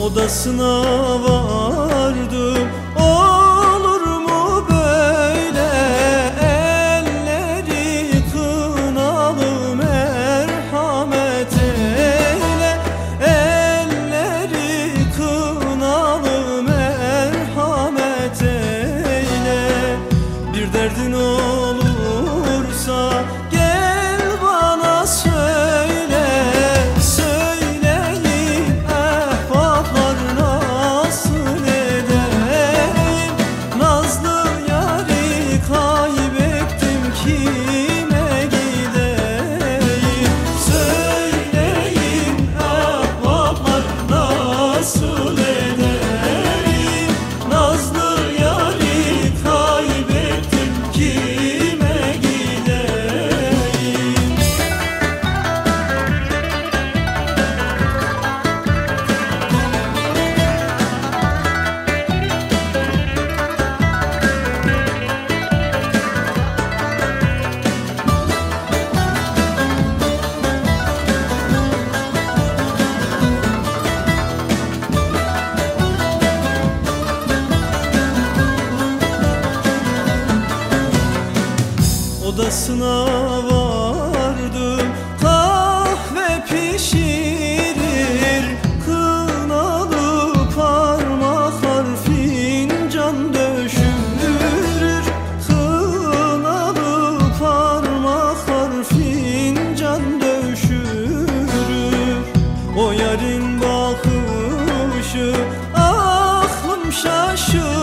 odasına vardım. Olur mu böyle? Elleri kınalı merhamet eyle. Elleri kınalı merhamet eyle. Bir derdin olursa Odasına vardım kahve pişirir Kınalı parmaklar fincan döşürür Kınalı parmaklar fincan döşürür O yarın bakışı aklım şaşır